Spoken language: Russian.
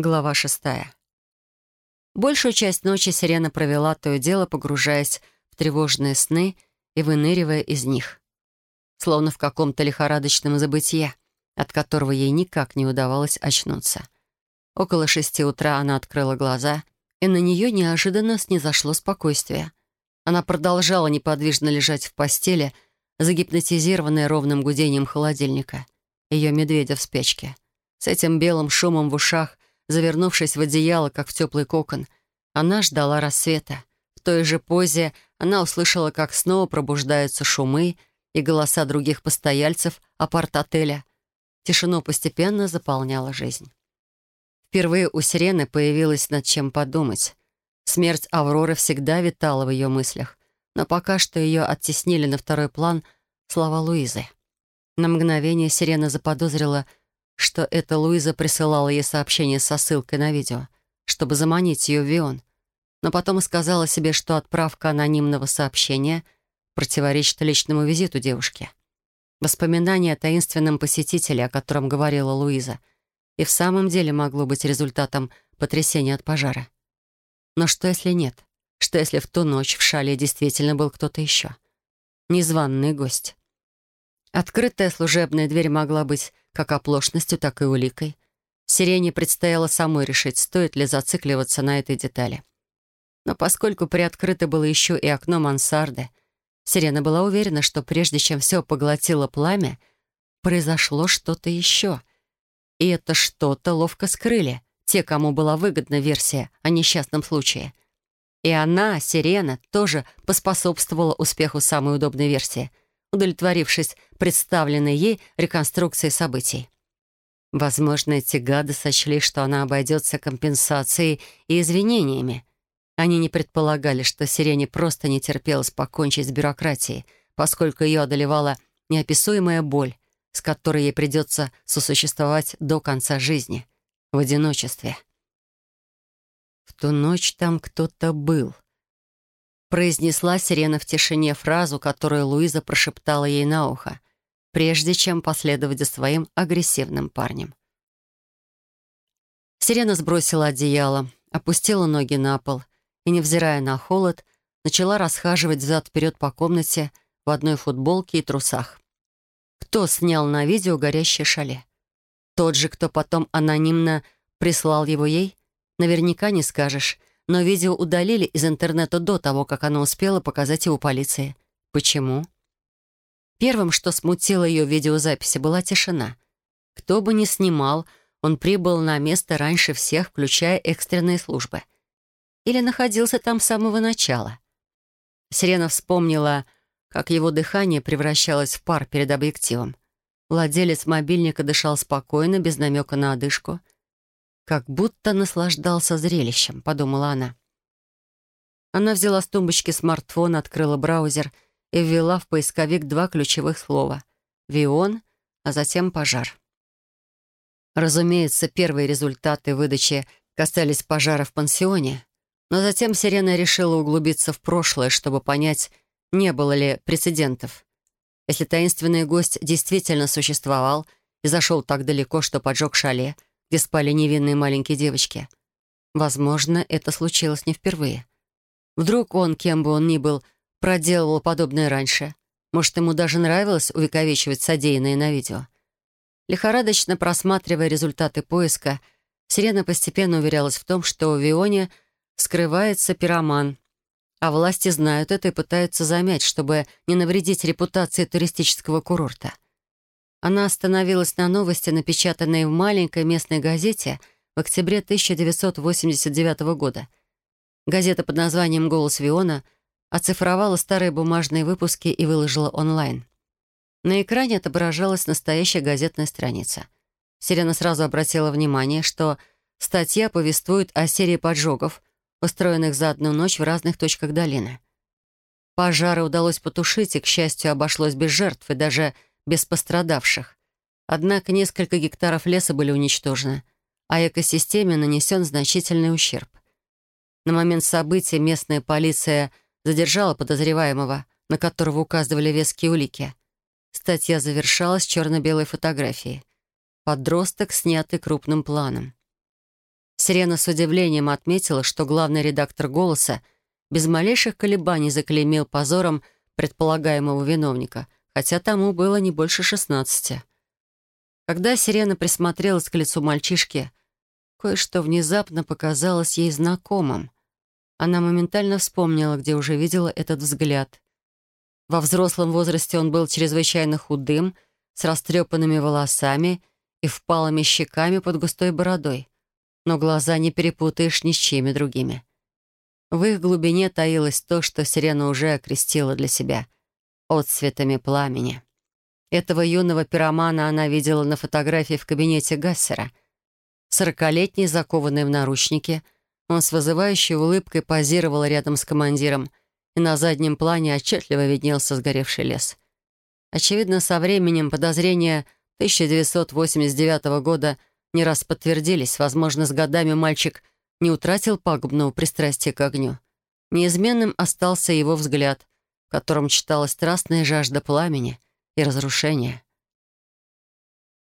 Глава шестая. Большую часть ночи Сирена провела то и дело, погружаясь в тревожные сны и выныривая из них. Словно в каком-то лихорадочном забытье, от которого ей никак не удавалось очнуться. Около шести утра она открыла глаза, и на нее неожиданно снизошло спокойствие. Она продолжала неподвижно лежать в постели, загипнотизированная ровным гудением холодильника. Ее медведя в спячке. С этим белым шумом в ушах Завернувшись в одеяло, как в теплый кокон, она ждала рассвета. В той же позе она услышала, как снова пробуждаются шумы и голоса других постояльцев апарт-отеля. Тишину постепенно заполняла жизнь. Впервые у Сирены появилось над чем подумать. Смерть Авроры всегда витала в ее мыслях, но пока что ее оттеснили на второй план слова Луизы. На мгновение Сирена заподозрила, что это Луиза присылала ей сообщение со ссылкой на видео, чтобы заманить ее в Вион, но потом сказала себе, что отправка анонимного сообщения противоречит личному визиту девушки. Воспоминание о таинственном посетителе, о котором говорила Луиза, и в самом деле могло быть результатом потрясения от пожара. Но что если нет? Что если в ту ночь в шале действительно был кто-то еще? Незваный гость. Открытая служебная дверь могла быть как оплошностью, так и уликой. Сирене предстояло самой решить, стоит ли зацикливаться на этой детали. Но поскольку приоткрыто было еще и окно мансарды, Сирена была уверена, что прежде чем все поглотило пламя, произошло что-то еще. И это что-то ловко скрыли те, кому была выгодна версия о несчастном случае. И она, Сирена, тоже поспособствовала успеху самой удобной версии — удовлетворившись представленной ей реконструкцией событий. Возможно, эти гады сочли, что она обойдется компенсацией и извинениями. Они не предполагали, что Сирене просто не терпелось покончить с бюрократией, поскольку ее одолевала неописуемая боль, с которой ей придется сосуществовать до конца жизни, в одиночестве. В ту ночь там кто-то был — произнесла Сирена в тишине фразу, которую Луиза прошептала ей на ухо, прежде чем последовать за своим агрессивным парнем. Сирена сбросила одеяло, опустила ноги на пол и, невзирая на холод, начала расхаживать взад-вперед по комнате в одной футболке и трусах. Кто снял на видео горящее шале? Тот же, кто потом анонимно прислал его ей? Наверняка не скажешь, но видео удалили из интернета до того, как она успела показать его полиции. Почему? Первым, что смутило ее в видеозаписи, была тишина. Кто бы ни снимал, он прибыл на место раньше всех, включая экстренные службы. Или находился там с самого начала. Сирена вспомнила, как его дыхание превращалось в пар перед объективом. Владелец мобильника дышал спокойно, без намека на одышку — как будто наслаждался зрелищем, подумала она. Она взяла с тумбочки смартфон, открыла браузер и ввела в поисковик два ключевых слова «Вион», а затем «Пожар». Разумеется, первые результаты выдачи касались пожара в пансионе, но затем Сирена решила углубиться в прошлое, чтобы понять, не было ли прецедентов. Если таинственный гость действительно существовал и зашел так далеко, что поджег шале — где спали невинные маленькие девочки. Возможно, это случилось не впервые. Вдруг он, кем бы он ни был, проделывал подобное раньше. Может, ему даже нравилось увековечивать содеянное на видео. Лихорадочно просматривая результаты поиска, Сирена постепенно уверялась в том, что в Вионе скрывается пироман, а власти знают это и пытаются замять, чтобы не навредить репутации туристического курорта. Она остановилась на новости, напечатанной в маленькой местной газете в октябре 1989 года. Газета под названием «Голос Виона» оцифровала старые бумажные выпуски и выложила онлайн. На экране отображалась настоящая газетная страница. Сирена сразу обратила внимание, что статья повествует о серии поджогов, устроенных за одну ночь в разных точках долины. Пожары удалось потушить, и, к счастью, обошлось без жертв, и даже без пострадавших. Однако несколько гектаров леса были уничтожены, а экосистеме нанесен значительный ущерб. На момент события местная полиция задержала подозреваемого, на которого указывали веские улики. Статья завершалась черно-белой фотографией. Подросток, снятый крупным планом. Сирена с удивлением отметила, что главный редактор «Голоса» без малейших колебаний заклеймил позором предполагаемого виновника, хотя тому было не больше шестнадцати. Когда Сирена присмотрелась к лицу мальчишки, кое-что внезапно показалось ей знакомым. Она моментально вспомнила, где уже видела этот взгляд. Во взрослом возрасте он был чрезвычайно худым, с растрепанными волосами и впалыми щеками под густой бородой. Но глаза не перепутаешь ни с чьими другими. В их глубине таилось то, что Сирена уже окрестила для себя — отцветами пламени. Этого юного пиромана она видела на фотографии в кабинете Гассера. Сорокалетний, закованный в наручники, он с вызывающей улыбкой позировал рядом с командиром, и на заднем плане отчетливо виднелся сгоревший лес. Очевидно, со временем подозрения 1989 года не раз подтвердились. Возможно, с годами мальчик не утратил пагубного пристрастия к огню. Неизменным остался его взгляд, в котором читалась страстная жажда пламени и разрушения.